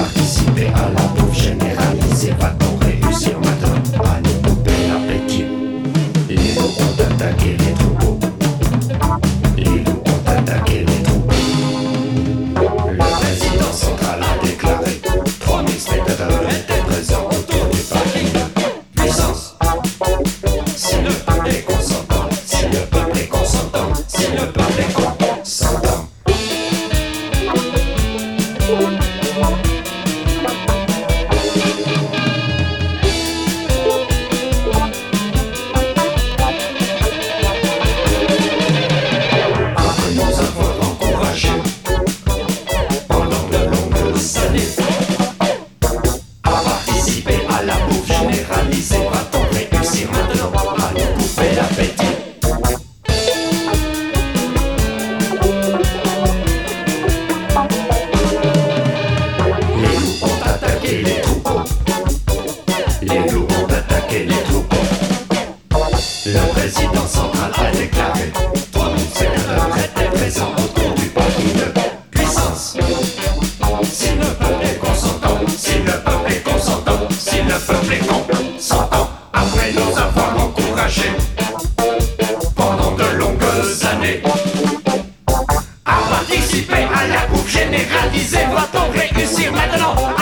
participer à la bouffe généralisée, président central a déclaré 3000 sénateurs étaient présents autour du parking de puissance. Si le peuple est consentant, si le peuple est consentant, si le peuple est consentant, après nous avoir encouragés pendant de longues années à participer à la bouffe généralisée, va-t-on réussir maintenant